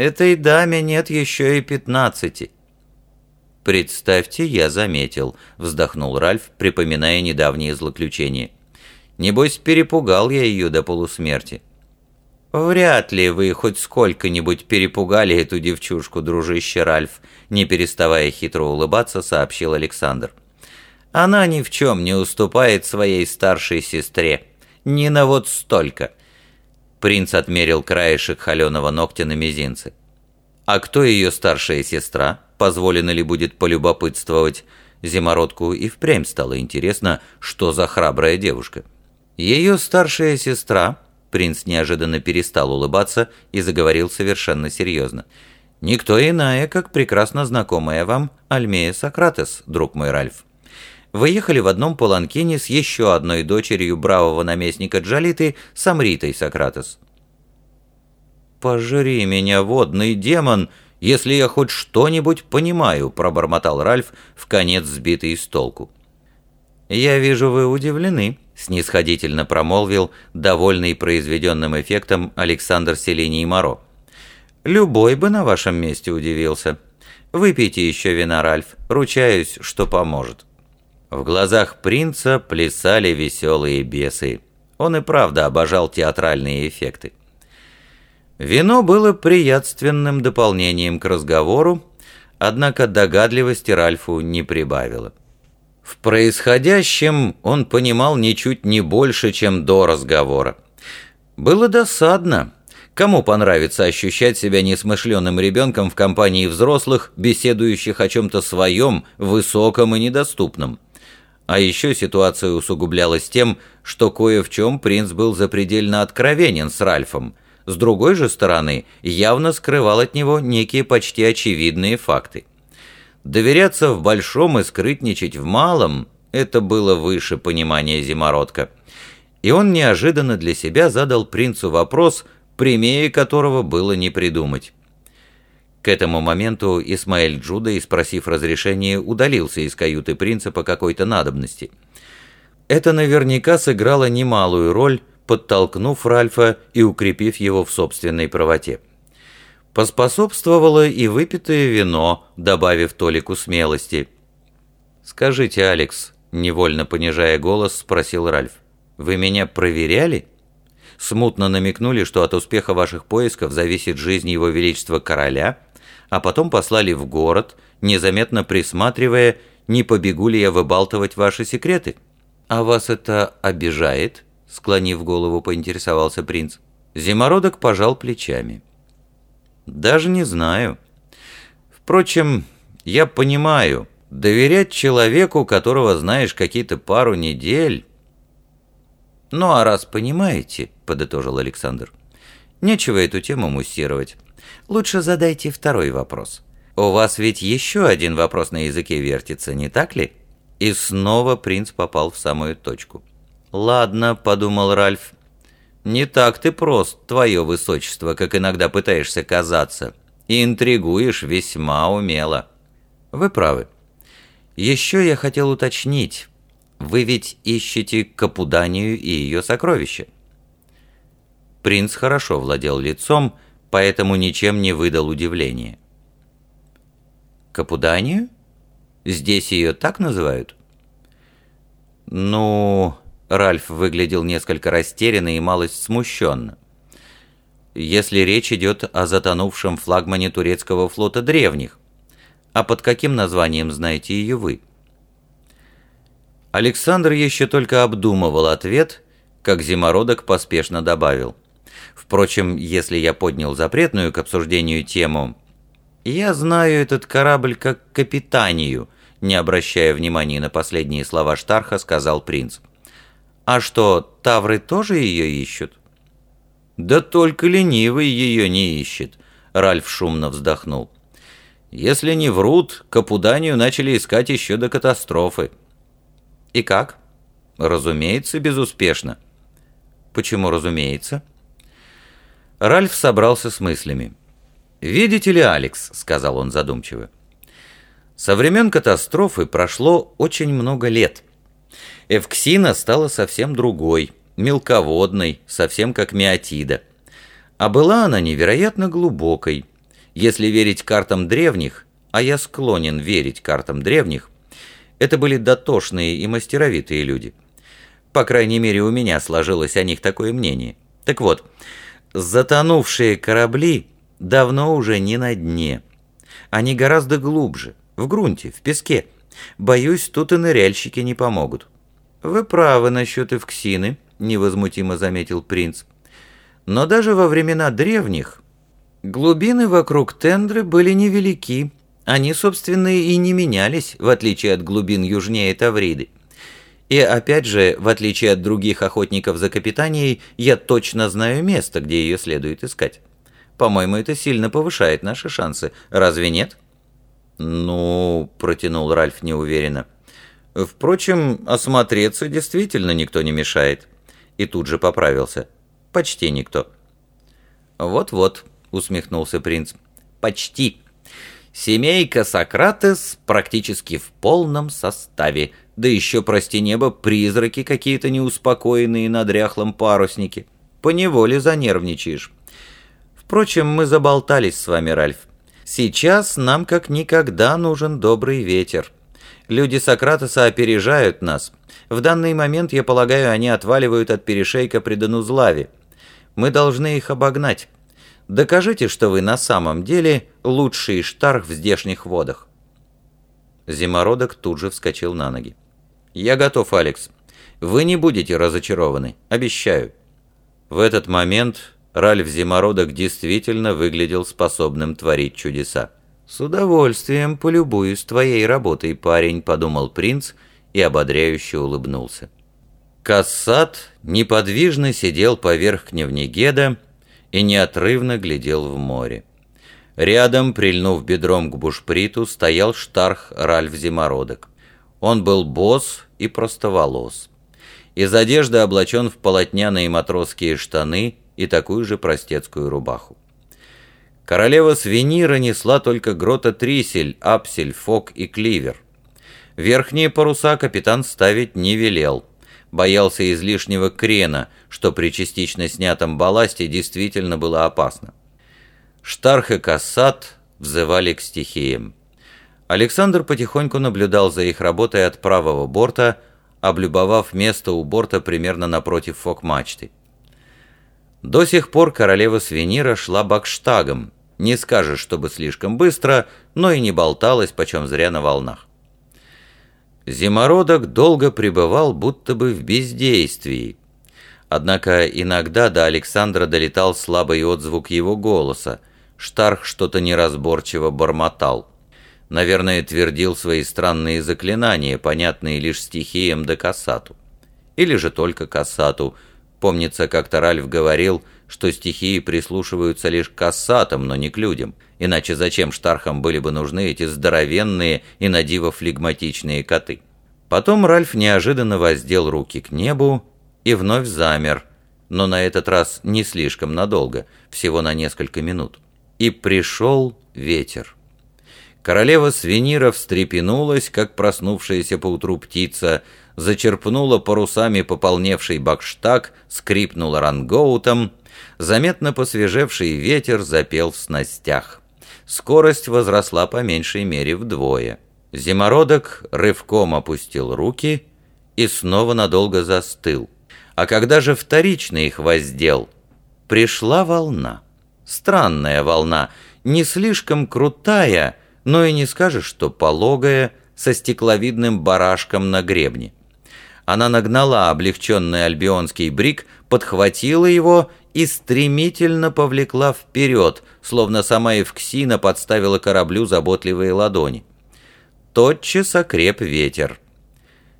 Этой даме нет еще и пятнадцати». «Представьте, я заметил», — вздохнул Ральф, припоминая недавние злоключения. «Небось, перепугал я ее до полусмерти». «Вряд ли вы хоть сколько-нибудь перепугали эту девчушку, дружище Ральф», не переставая хитро улыбаться, сообщил Александр. «Она ни в чем не уступает своей старшей сестре. Ни на вот столько». Принц отмерил краешек холеного ногтя на мизинце. «А кто ее старшая сестра? Позволено ли будет полюбопытствовать?» Зимородку и впрямь стало интересно, что за храбрая девушка. Ее старшая сестра Принц неожиданно перестал улыбаться и заговорил совершенно серьезно. «Никто иная, как прекрасно знакомая вам Альмея Сократес, друг мой Ральф. Вы ехали в одном паланкине с еще одной дочерью бравого наместника Джалиты, Самритой Сократес». «Пожри меня, водный демон, если я хоть что-нибудь понимаю», пробормотал Ральф, в конец сбитый с толку. «Я вижу, вы удивлены», снисходительно промолвил, довольный произведенным эффектом Александр Селиний Моро. «Любой бы на вашем месте удивился. Выпейте еще вина, Ральф, ручаюсь, что поможет». В глазах принца плясали веселые бесы. Он и правда обожал театральные эффекты. Вино было приятственным дополнением к разговору, однако догадливости Ральфу не прибавило. В происходящем он понимал ничуть не больше, чем до разговора. Было досадно. Кому понравится ощущать себя несмышленым ребенком в компании взрослых, беседующих о чем-то своем, высоком и недоступном? А еще ситуация усугублялась тем, что кое в чем принц был запредельно откровенен с Ральфом. С другой же стороны, явно скрывал от него некие почти очевидные факты. Доверяться в большом и скрытничать в малом – это было выше понимания зимородка. И он неожиданно для себя задал принцу вопрос, прямее которого было не придумать. К этому моменту Исмаэль Джуда, спросив разрешения, удалился из каюты принца по какой-то надобности. Это наверняка сыграло немалую роль, подтолкнув Ральфа и укрепив его в собственной правоте. Поспособствовало и выпитое вино, добавив толику смелости. «Скажите, Алекс», — невольно понижая голос, спросил Ральф, «вы меня проверяли?» Смутно намекнули, что от успеха ваших поисков зависит жизнь его величества короля, а потом послали в город, незаметно присматривая, не побегу ли я выбалтывать ваши секреты. «А вас это обижает?» — склонив голову, поинтересовался принц. Зимородок пожал плечами. Даже не знаю. Впрочем, я понимаю, доверять человеку, которого знаешь какие-то пару недель... Ну а раз понимаете, подытожил Александр, нечего эту тему муссировать. Лучше задайте второй вопрос. У вас ведь еще один вопрос на языке вертится, не так ли? И снова принц попал в самую точку. «Ладно», — подумал Ральф, «Не так ты прост, твое высочество, как иногда пытаешься казаться, и интригуешь весьма умело». «Вы правы. Еще я хотел уточнить, вы ведь ищете Капуданию и ее сокровища?» Принц хорошо владел лицом, поэтому ничем не выдал удивления. «Капуданию? Здесь ее так называют?» «Ну...» Ральф выглядел несколько растерянно и малость смущенно. Если речь идет о затонувшем флагмане турецкого флота древних, а под каким названием знаете ее вы? Александр еще только обдумывал ответ, как зимородок поспешно добавил. Впрочем, если я поднял запретную к обсуждению тему, я знаю этот корабль как капитанию, не обращая внимания на последние слова Штарха, сказал принц. А что, тавры тоже ее ищут? Да только ленивый ее не ищет, Ральф шумно вздохнул. Если не врут, Капуданию начали искать еще до катастрофы. И как? Разумеется, безуспешно. Почему разумеется? Ральф собрался с мыслями. «Видите ли, Алекс», — сказал он задумчиво, — «со времен катастрофы прошло очень много лет». Эвксина стала совсем другой, мелководной, совсем как миотида. А была она невероятно глубокой. Если верить картам древних, а я склонен верить картам древних, это были дотошные и мастеровитые люди. По крайней мере, у меня сложилось о них такое мнение. Так вот, затонувшие корабли давно уже не на дне. Они гораздо глубже, в грунте, в песке. Боюсь, тут и ныряльщики не помогут. «Вы правы насчет Эвксины», — невозмутимо заметил принц. «Но даже во времена древних глубины вокруг Тендры были невелики. Они, собственно, и не менялись, в отличие от глубин южнее Тавриды. И опять же, в отличие от других охотников за капитанией, я точно знаю место, где ее следует искать. По-моему, это сильно повышает наши шансы. Разве нет?» «Ну...» — протянул Ральф неуверенно. «Впрочем, осмотреться действительно никто не мешает». И тут же поправился. «Почти никто». «Вот-вот», — усмехнулся принц. «Почти. Семейка Сократес практически в полном составе. Да еще, прости небо, призраки какие-то неуспокоенные на дряхлом паруснике. Поневоле занервничаешь. Впрочем, мы заболтались с вами, Ральф. Сейчас нам как никогда нужен добрый ветер. Люди Сократоса опережают нас. В данный момент, я полагаю, они отваливают от перешейка при Данузлаве. Мы должны их обогнать. Докажите, что вы на самом деле лучший штарх в здешних водах». Зимородок тут же вскочил на ноги. «Я готов, Алекс. Вы не будете разочарованы, обещаю». В этот момент Ральф Зимородок действительно выглядел способным творить чудеса. «С удовольствием полюбуюсь твоей работой, парень», — подумал принц и ободряюще улыбнулся. Кассат неподвижно сидел поверх кневнегеда и неотрывно глядел в море. Рядом, прильнув бедром к бушприту, стоял штарх Ральф Зимородок. Он был босс и простоволос. Из одежды облачен в полотняные матросские штаны и такую же простецкую рубаху. Королева Свинира несла только грота Трисель, Апсель, Фок и Кливер. Верхние паруса капитан ставить не велел. Боялся излишнего крена, что при частично снятом балласте действительно было опасно. Штарх и Кассат взывали к стихиям. Александр потихоньку наблюдал за их работой от правого борта, облюбовав место у борта примерно напротив фок-мачты. До сих пор королева Свинира шла бакштагом, не скажешь, чтобы слишком быстро, но и не болталась почем зря на волнах. Зимородок долго пребывал будто бы в бездействии. Однако иногда до Александра долетал слабый отзвук его голоса. Штарх что-то неразборчиво бормотал. Наверное, твердил свои странные заклинания, понятные лишь стихиям да касату. Или же только касату – Помнится, как-то Ральф говорил, что стихии прислушиваются лишь к кассатам, но не к людям. Иначе зачем штархам были бы нужны эти здоровенные и надиво флегматичные коты? Потом Ральф неожиданно воздел руки к небу и вновь замер, но на этот раз не слишком надолго, всего на несколько минут. И пришел ветер. Королева Свинира встрепенулась, как проснувшаяся поутру птица, зачерпнула парусами пополневший бакштаг, скрипнула рангоутом, заметно посвежевший ветер запел в снастях. Скорость возросла по меньшей мере вдвое. Зимородок рывком опустил руки и снова надолго застыл. А когда же вторично их воздел, пришла волна. Странная волна, не слишком крутая, но и не скажешь, что пологая, со стекловидным барашком на гребне. Она нагнала облегченный альбионский брик, подхватила его и стремительно повлекла вперед, словно сама Евксина подставила кораблю заботливые ладони. Тотчас окреп ветер.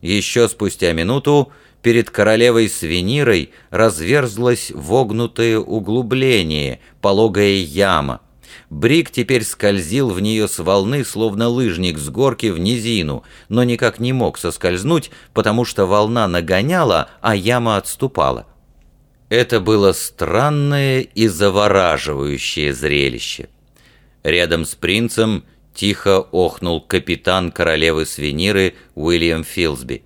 Еще спустя минуту перед королевой Свинирой разверзлось вогнутое углубление, пологая яма. Брик теперь скользил в нее с волны, словно лыжник с горки в низину, но никак не мог соскользнуть, потому что волна нагоняла, а яма отступала. Это было странное и завораживающее зрелище. Рядом с принцем тихо охнул капитан королевы Свиниры Уильям Филсби.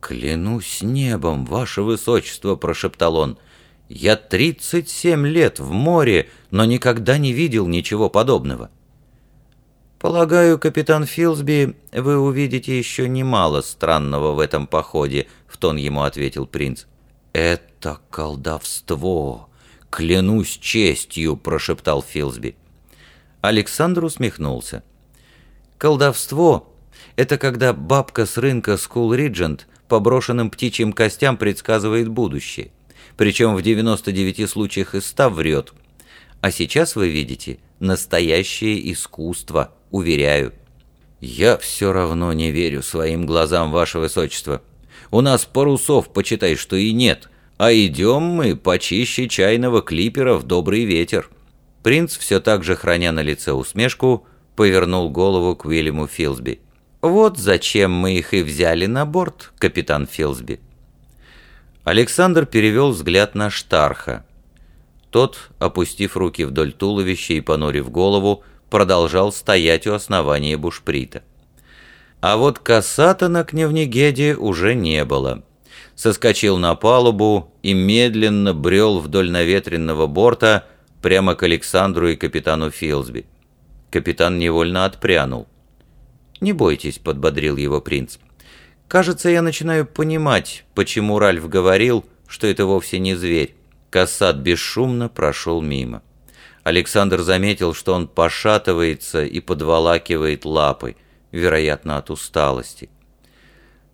«Клянусь небом, ваше высочество!» – прошептал он. Я 37 лет в море, но никогда не видел ничего подобного. «Полагаю, капитан Филсби, вы увидите еще немало странного в этом походе», — в тон ему ответил принц. «Это колдовство! Клянусь честью!» — прошептал Филсби. Александр усмехнулся. «Колдовство — это когда бабка с рынка Скул Риджент по брошенным птичьим костям предсказывает будущее. Причем в 99 случаях из 100 врет. А сейчас вы видите настоящее искусство, уверяю». «Я все равно не верю своим глазам, ваше высочество. У нас парусов, почитай, что и нет, а идем мы почище чайного клипера в добрый ветер». Принц, все так же храня на лице усмешку, повернул голову к Уильяму Филсби. «Вот зачем мы их и взяли на борт, капитан Филсби». Александр перевел взгляд на Штарха. Тот, опустив руки вдоль туловища и понурив голову, продолжал стоять у основания бушприта. А вот касата на Кневнегеде уже не было. Соскочил на палубу и медленно брел вдоль наветренного борта, прямо к Александру и капитану Филсби. Капитан невольно отпрянул. «Не бойтесь», — подбодрил его принц. «Кажется, я начинаю понимать, почему Ральф говорил, что это вовсе не зверь». Кассат бесшумно прошел мимо. Александр заметил, что он пошатывается и подволакивает лапы, вероятно, от усталости.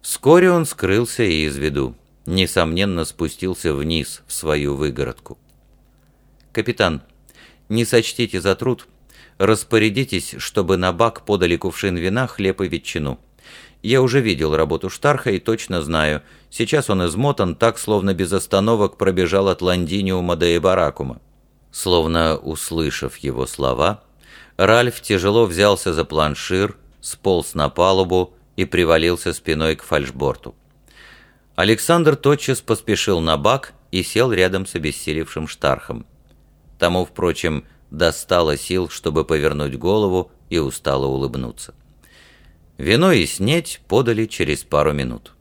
Вскоре он скрылся из виду, несомненно спустился вниз в свою выгородку. «Капитан, не сочтите за труд. Распорядитесь, чтобы на бак подали кувшин вина, хлеб и ветчину. Я уже видел работу Штарха и точно знаю, сейчас он измотан так, словно без остановок пробежал от Ландиниума до Эбаракума». Словно услышав его слова, Ральф тяжело взялся за планшир, сполз на палубу и привалился спиной к фальшборту. Александр тотчас поспешил на бак и сел рядом с обессилевшим Штархом. Тому, впрочем, достало сил, чтобы повернуть голову и устало улыбнуться. Вино и снеть подали через пару минут.